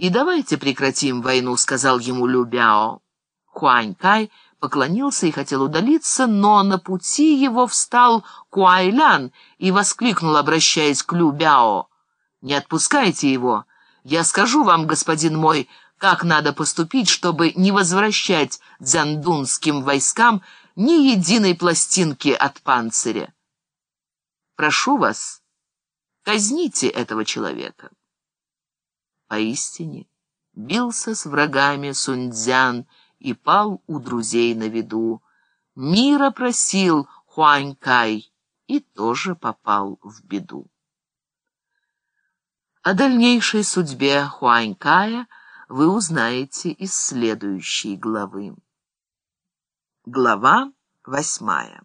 «И давайте прекратим войну», — сказал ему Любяо. Хуанькай поклонился и хотел удалиться, но на пути его встал Куайлян и воскликнул, обращаясь к Любяо. «Не отпускайте его. Я скажу вам, господин мой, как надо поступить, чтобы не возвращать дзяндунским войскам ни единой пластинки от панциря. Прошу вас, казните этого человека». Поистине, бился с врагами Сунцзян и пал у друзей на виду. Мира просил Хуанькай и тоже попал в беду. О дальнейшей судьбе Хуанькая вы узнаете из следующей главы. Глава восьмая.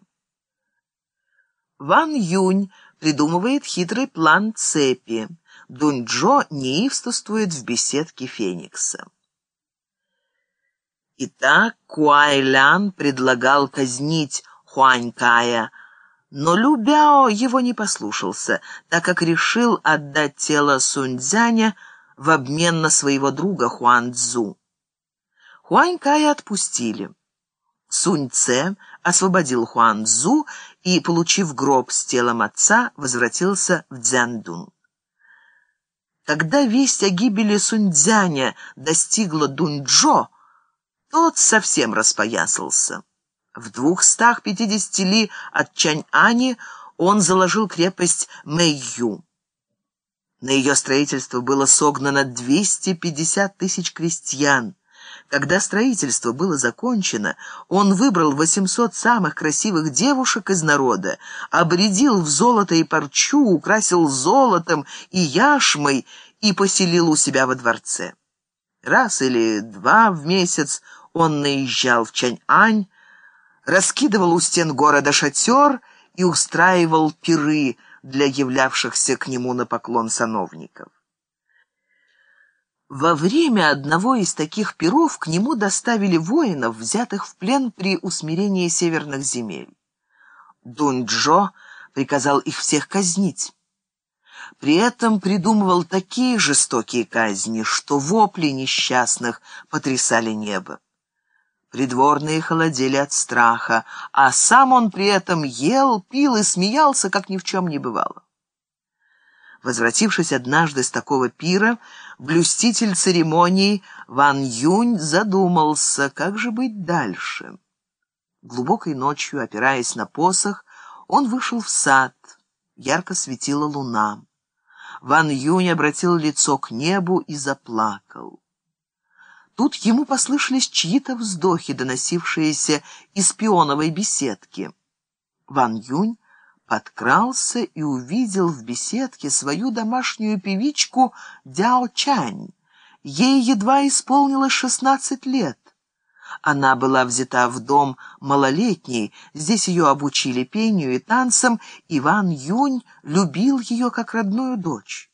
Ван Юнь придумывает хитрый план цепи. Дунь-Джо неистовствует в беседке Феникса. Итак, Куайлян предлагал казнить Хуанькая, но Любяо его не послушался, так как решил отдать тело Суньцзяня в обмен на своего друга Хуан Цзу. Хуанькая отпустили. Сунь Цэ освободил Хуан Цзу и, получив гроб с телом отца, возвратился в Цзяндун. Когда весть о гибели Суньцзяня достигла Дуньчжо, тот совсем распоясался. В двухстах пятидесяти ли от Чань-Ани он заложил крепость Мэйю. На ее строительство было согнано 250 тысяч крестьян. Когда строительство было закончено, он выбрал 800 самых красивых девушек из народа, обредил в золото и парчу, украсил золотом и яшмой и поселил у себя во дворце. Раз или два в месяц он наезжал в Чань-Ань, раскидывал у стен города шатер и устраивал пиры для являвшихся к нему на поклон сановников. Во время одного из таких пиров к нему доставили воинов, взятых в плен при усмирении северных земель. Дунь-Джо приказал их всех казнить. При этом придумывал такие жестокие казни, что вопли несчастных потрясали небо. Придворные холодели от страха, а сам он при этом ел, пил и смеялся, как ни в чем не бывало. Возвратившись однажды с такого пира, блюститель церемоний Ван Юнь задумался, как же быть дальше. Глубокой ночью, опираясь на посох, он вышел в сад. Ярко светила луна. Ван Юнь обратил лицо к небу и заплакал. Тут ему послышались чьи-то вздохи, доносившиеся из пионовой беседки. Ван Юнь подкрался и увидел в беседке свою домашнюю певичку Дяо Чань. Ей едва исполнилось шестнадцать лет. Она была взята в дом малолетней, здесь ее обучили пению и танцам, Иван Юнь любил ее как родную дочь.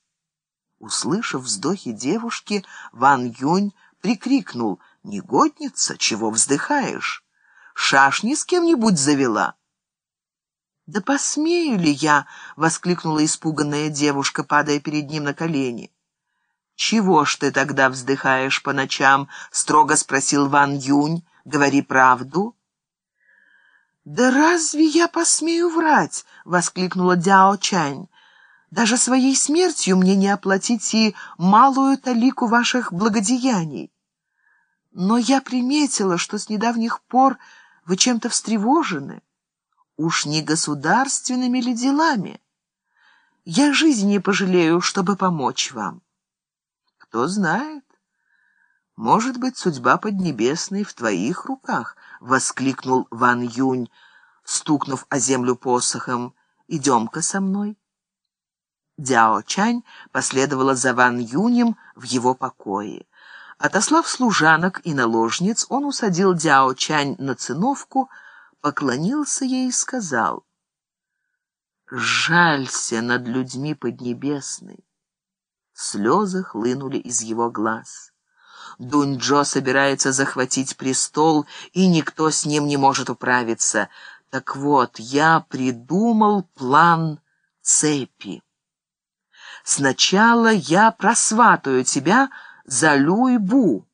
Услышав вздохи девушки, Ван Юнь прикрикнул «Негодница, чего вздыхаешь? Шашни с кем-нибудь завела?» «Да посмею ли я?» — воскликнула испуганная девушка, падая перед ним на колени. «Чего ж ты тогда вздыхаешь по ночам?» — строго спросил Ван Юнь. «Говори правду». «Да разве я посмею врать?» — воскликнула Дяо Чань. «Даже своей смертью мне не оплатить и малую талику ваших благодеяний. Но я приметила, что с недавних пор вы чем-то встревожены». Уж не государственными ли делами? Я жизни пожалею, чтобы помочь вам. Кто знает, может быть, судьба Поднебесной в твоих руках, — воскликнул Ван Юнь, стукнув о землю посохом. Идем-ка со мной. Дяо Чань последовала за Ван Юнем в его покое. Отослав служанок и наложниц, он усадил Дяо Чань на циновку, — поклонился ей и сказал, «Жалься над людьми Поднебесной». Слезы хлынули из его глаз. Дунь-Джо собирается захватить престол, и никто с ним не может управиться. Так вот, я придумал план цепи. Сначала я просватаю тебя за Люй-Бу.